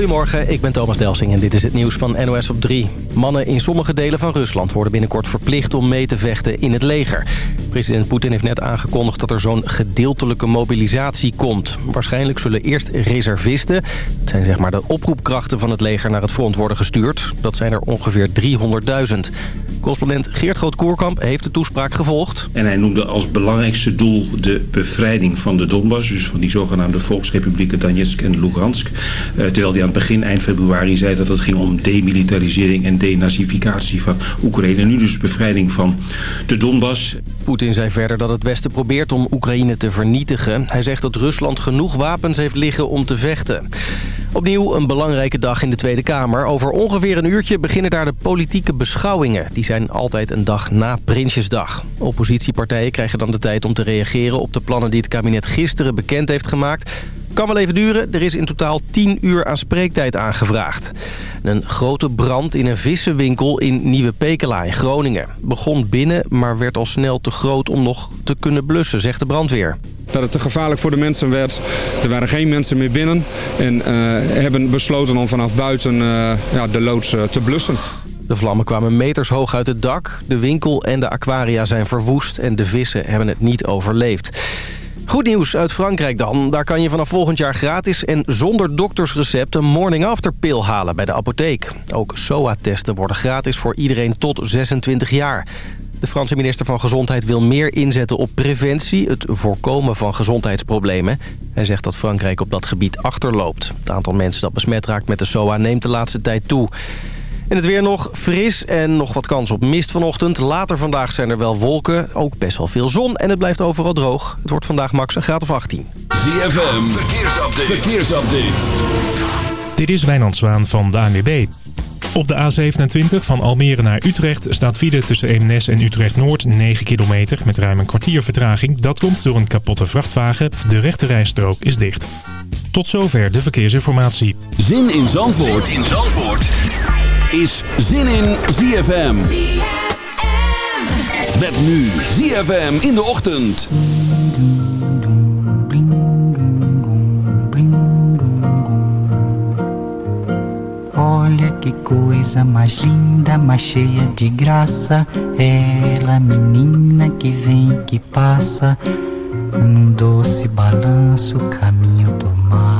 Goedemorgen, ik ben Thomas Delsing en dit is het nieuws van NOS op 3. Mannen in sommige delen van Rusland worden binnenkort verplicht om mee te vechten in het leger. President Poetin heeft net aangekondigd dat er zo'n gedeeltelijke mobilisatie komt. Waarschijnlijk zullen eerst reservisten, het zijn zeg maar de oproepkrachten van het leger, naar het front worden gestuurd. Dat zijn er ongeveer 300.000. Correspondent Geert Groot-Koerkamp heeft de toespraak gevolgd. En hij noemde als belangrijkste doel de bevrijding van de Donbass... dus van die zogenaamde volksrepublieken Donetsk en Lugansk. Uh, terwijl hij aan het begin, eind februari, zei dat het ging om demilitarisering... en denazificatie van Oekraïne. Nu dus bevrijding van de Donbass. Poetin zei verder dat het Westen probeert om Oekraïne te vernietigen. Hij zegt dat Rusland genoeg wapens heeft liggen om te vechten. Opnieuw een belangrijke dag in de Tweede Kamer. Over ongeveer een uurtje beginnen daar de politieke beschouwingen. Die zijn altijd een dag na Prinsjesdag. Oppositiepartijen krijgen dan de tijd om te reageren op de plannen die het kabinet gisteren bekend heeft gemaakt. Kan wel even duren. Er is in totaal 10 uur aan spreektijd aangevraagd. Een grote brand in een vissenwinkel in Nieuwe Pekela in Groningen. Begon binnen, maar werd al snel te groot om nog te kunnen blussen, zegt de brandweer dat het te gevaarlijk voor de mensen werd. Er waren geen mensen meer binnen en uh, hebben besloten om vanaf buiten uh, ja, de loods uh, te blussen. De vlammen kwamen meters hoog uit het dak. De winkel en de aquaria zijn verwoest en de vissen hebben het niet overleefd. Goed nieuws uit Frankrijk dan. Daar kan je vanaf volgend jaar gratis en zonder doktersrecept een morning after pil halen bij de apotheek. Ook SOA-testen worden gratis voor iedereen tot 26 jaar. De Franse minister van Gezondheid wil meer inzetten op preventie... het voorkomen van gezondheidsproblemen. Hij zegt dat Frankrijk op dat gebied achterloopt. Het aantal mensen dat besmet raakt met de SOA neemt de laatste tijd toe. En het weer nog fris en nog wat kans op mist vanochtend. Later vandaag zijn er wel wolken, ook best wel veel zon en het blijft overal droog. Het wordt vandaag max een graad of 18. ZFM, verkeersupdate. verkeersupdate. Dit is Wijnand Zwaan van de ANWB. Op de A27 van Almere naar Utrecht staat file tussen Eemnes en Utrecht-Noord 9 kilometer met ruim een kwartier vertraging. Dat komt door een kapotte vrachtwagen. De rechte rijstrook is dicht. Tot zover de verkeersinformatie. Zin in Zandvoort, zin in Zandvoort. Is Zin in ZFM. ZFM. Met nu ZFM in de ochtend. Olha que coisa mais linda, mais cheia de graça. Ela, menina que vem, que passa, num doce balanço, caminho do mar.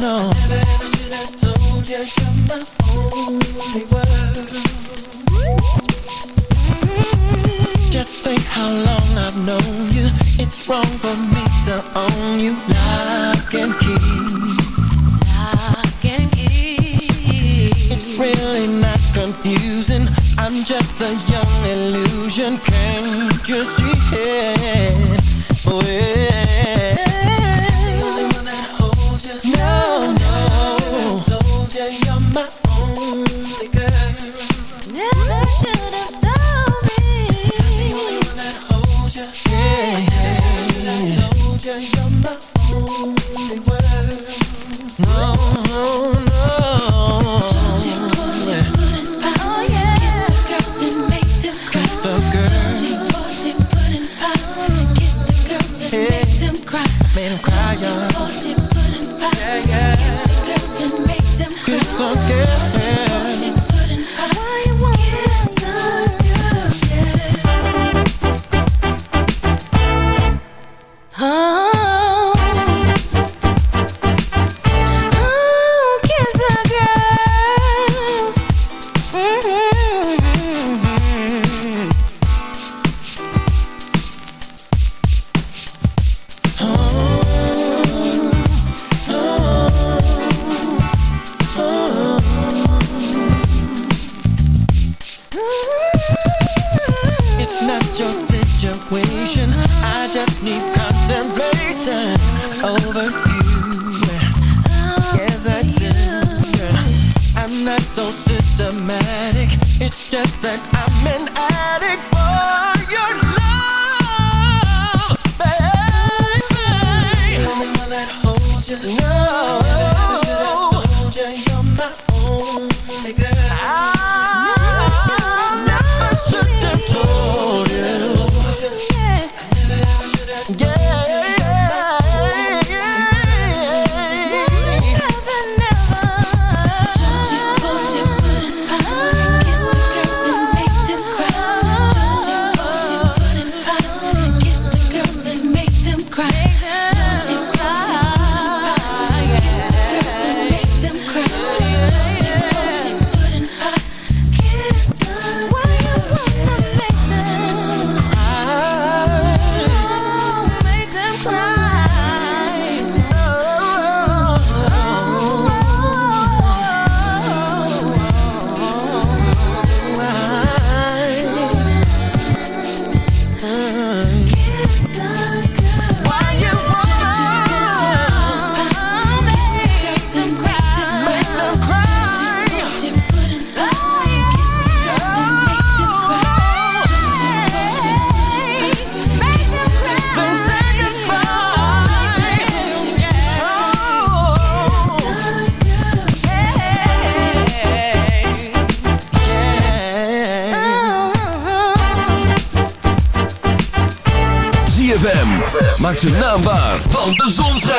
No, I never ever should have told you you're my only world. Just think how long I've known you. It's wrong for me to own you. Lock and key. Lock and key. It's really not confusing. I'm just a young illusion. Can't you see Cry, yeah. Told you, put in power. Yeah, yeah. Kiss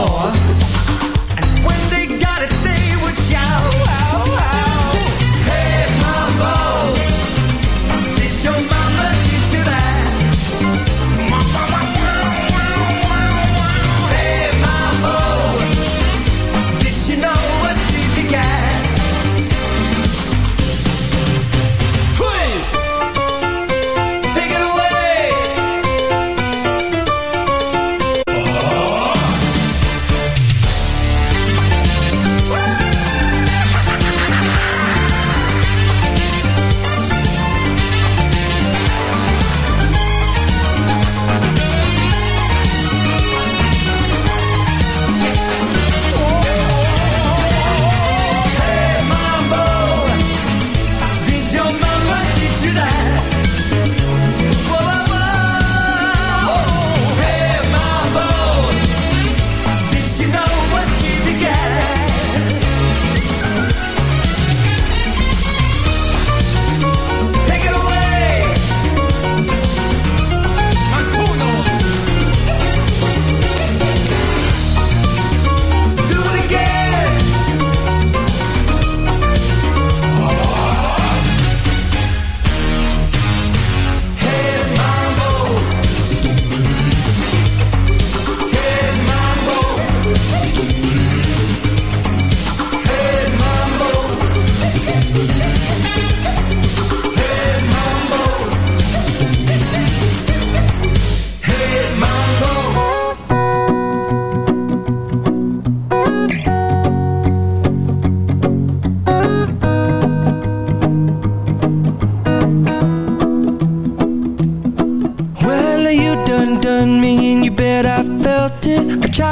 Oh.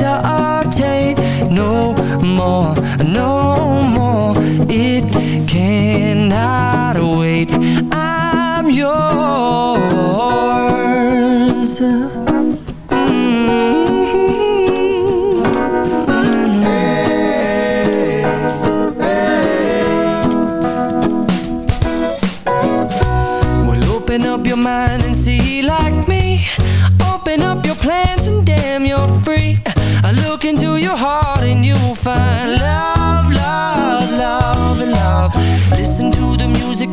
hesitate no more, no more. It cannot wait. I'm yours.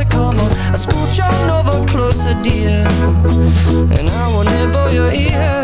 On? I scooch on over closer, dear, and I will nibble your ear.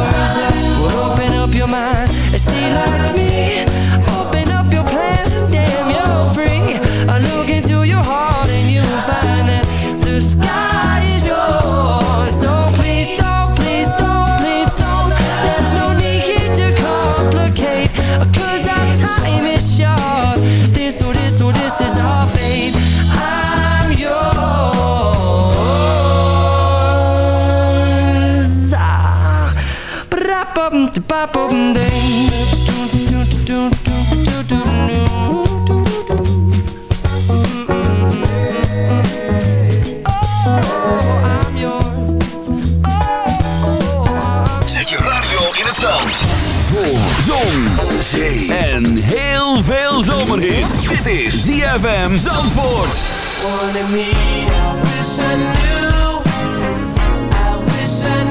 Dit is ZFM Zandvoort. Wanted me, I wish I wish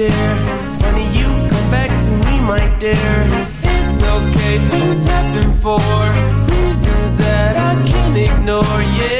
dear. Funny you come back to me, my dear. It's okay, things happen for reasons that I can't ignore. Yeah.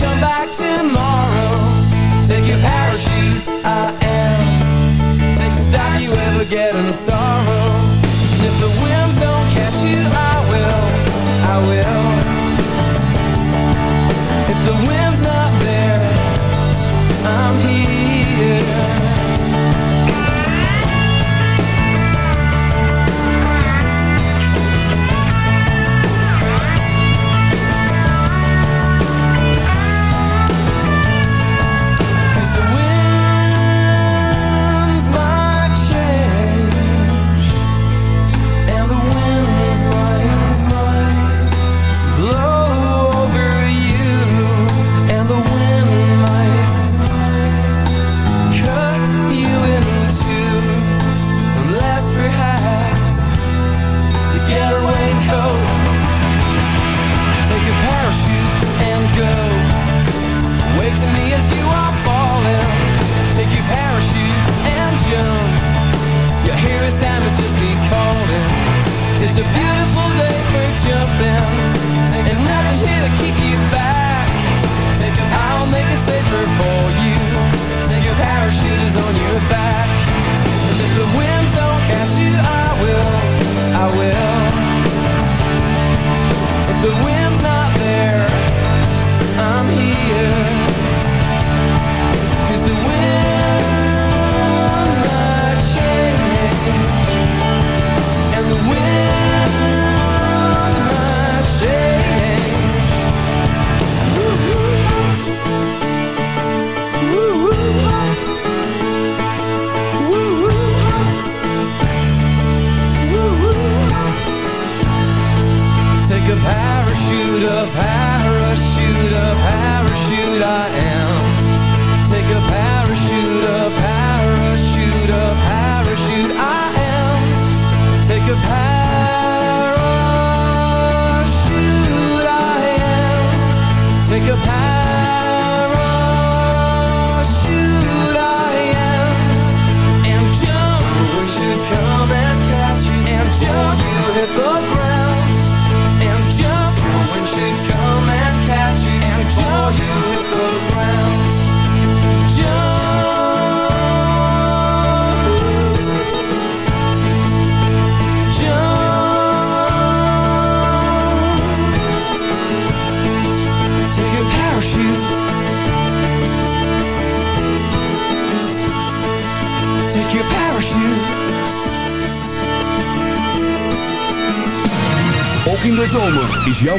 come back tomorrow. Take your parachute, I am. Take the stop you ever get in sorrow? And if the winds don't catch you, I will, I will. If the wind's not there, I'm here.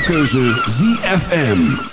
keuze ZFM.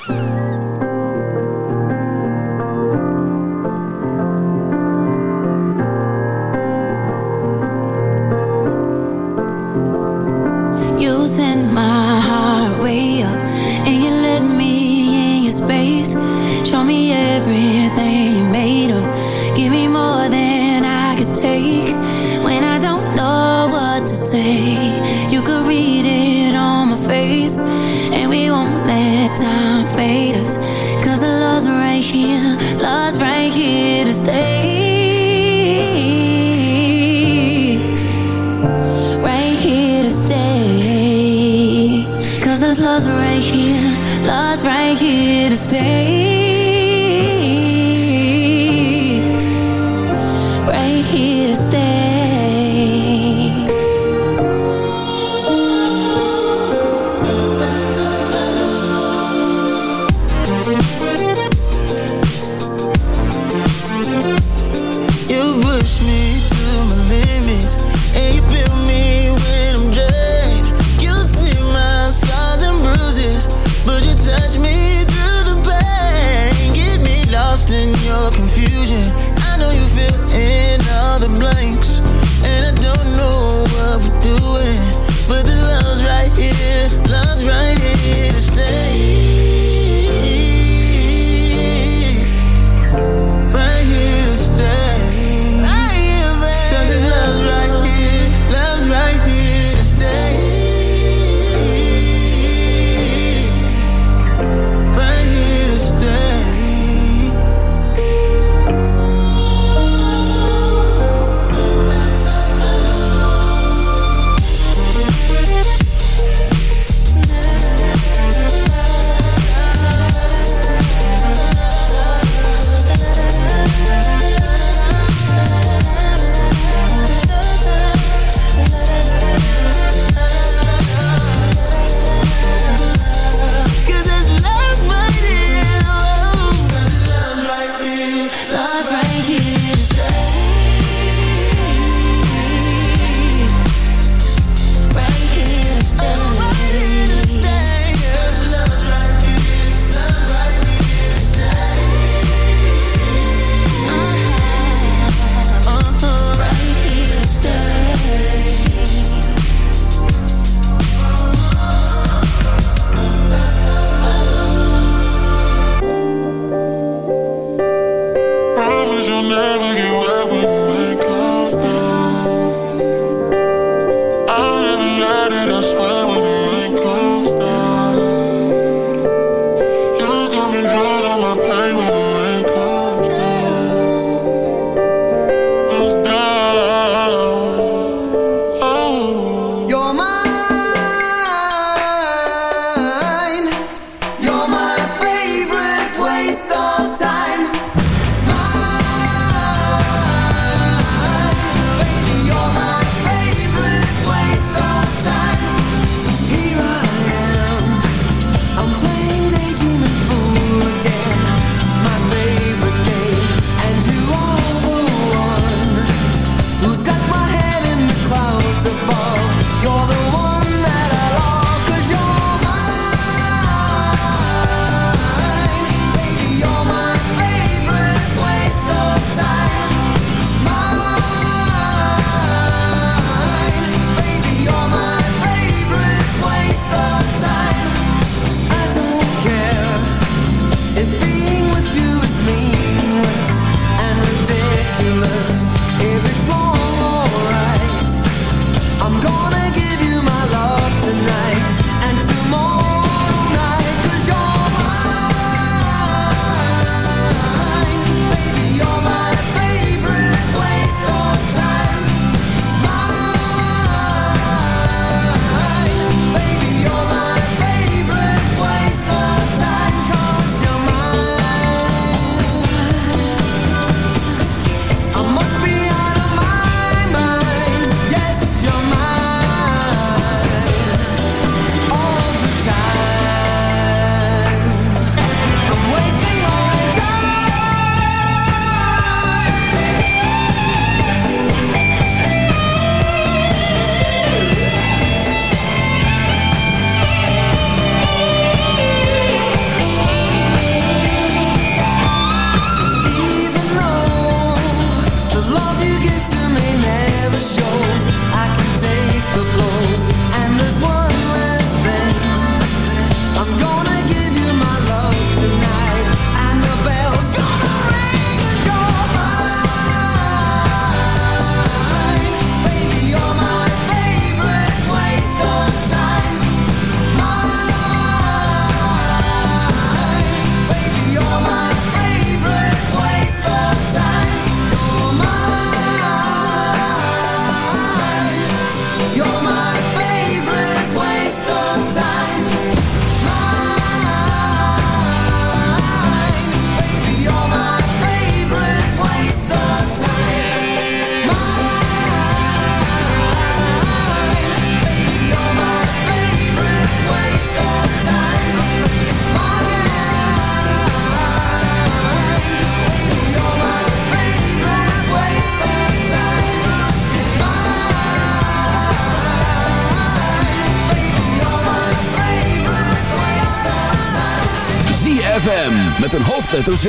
Met een hoofdletter Z.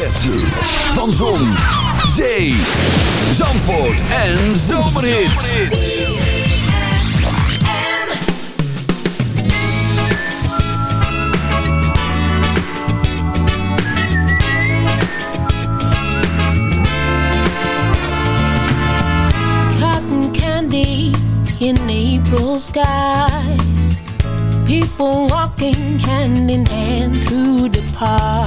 Van Zon, zee, Zandvoort en Zomerhits. cotton candy in April skies. People walking hand in hand through the park.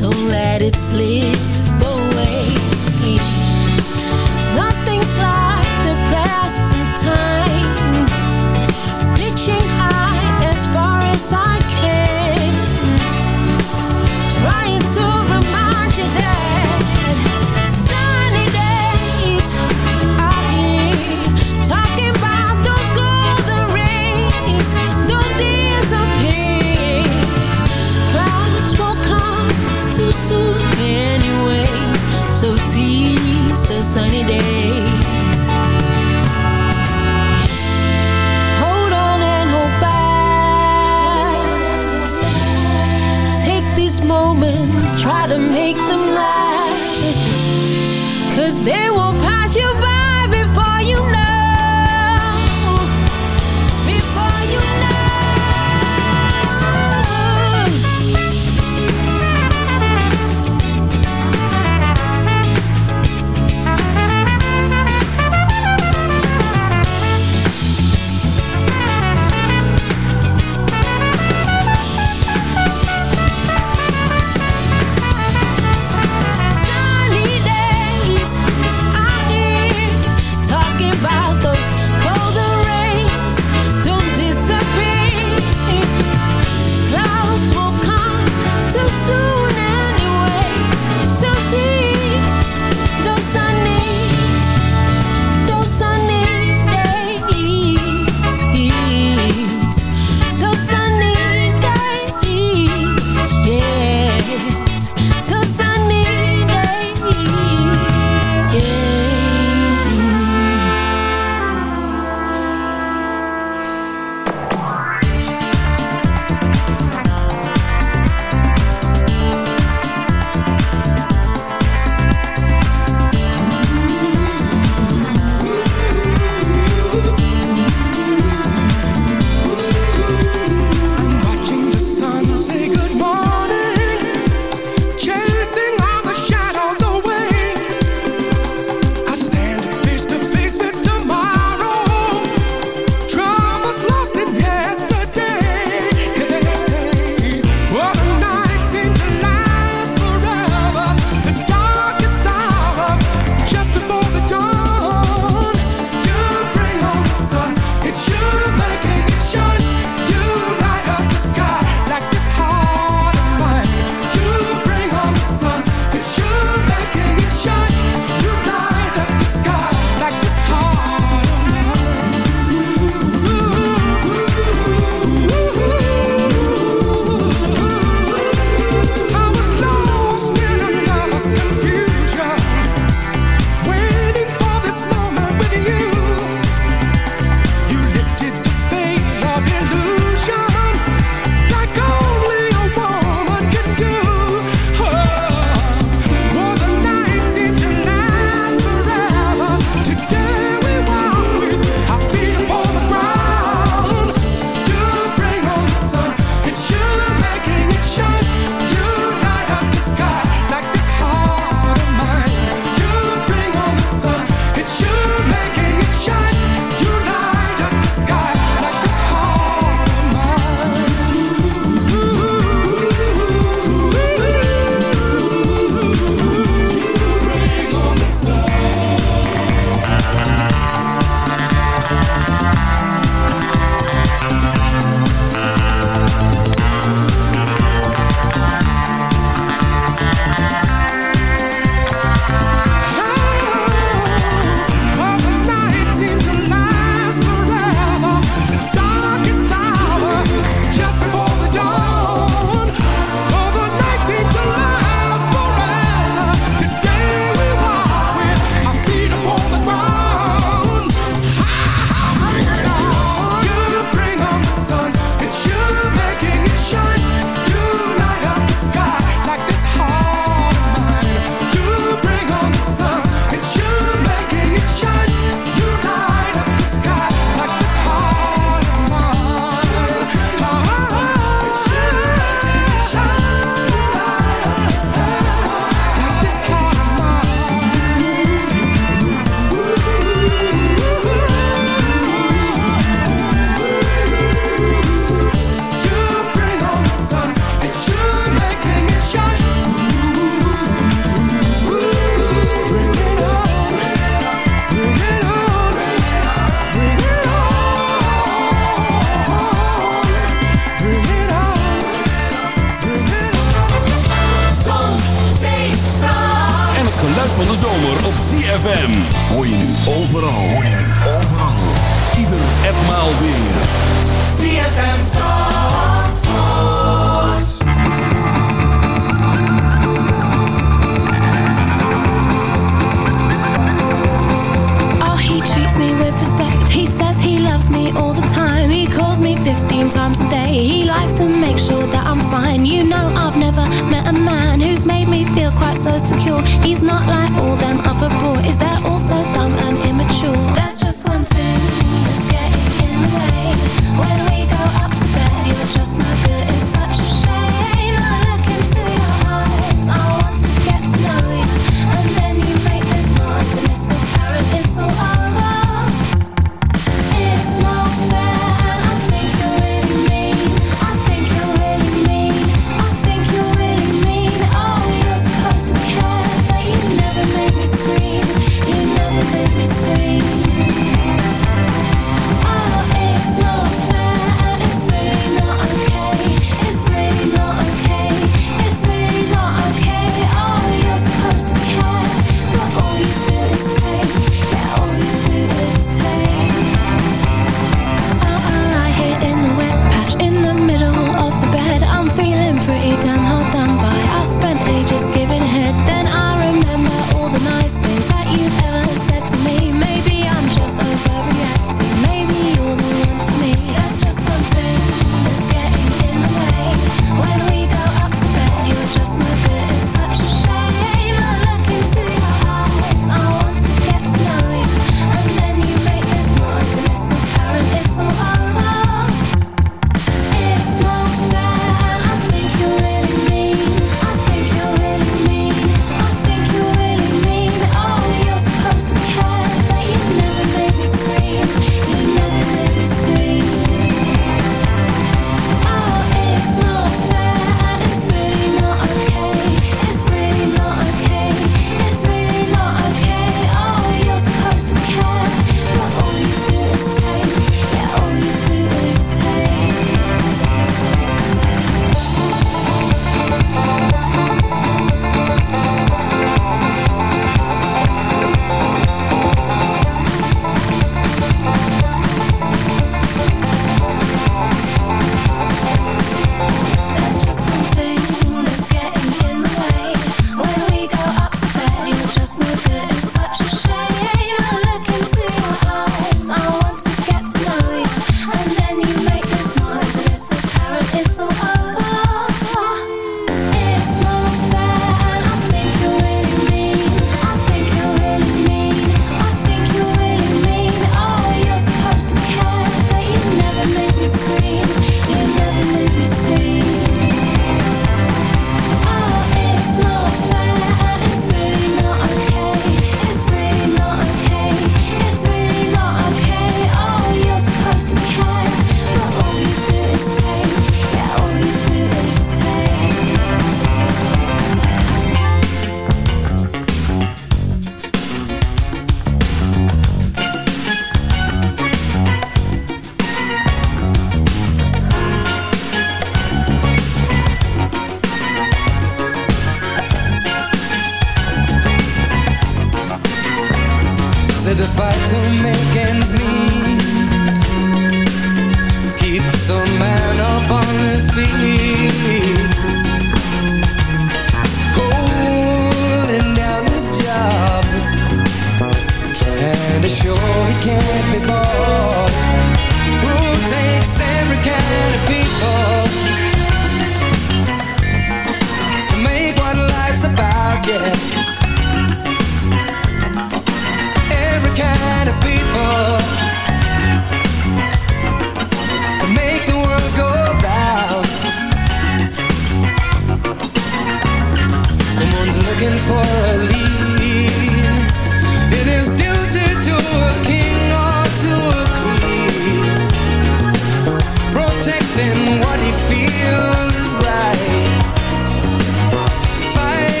Don't let it slip away. Nothing's like the present time. Reaching high as far as I moments, try to make them last. Cause they will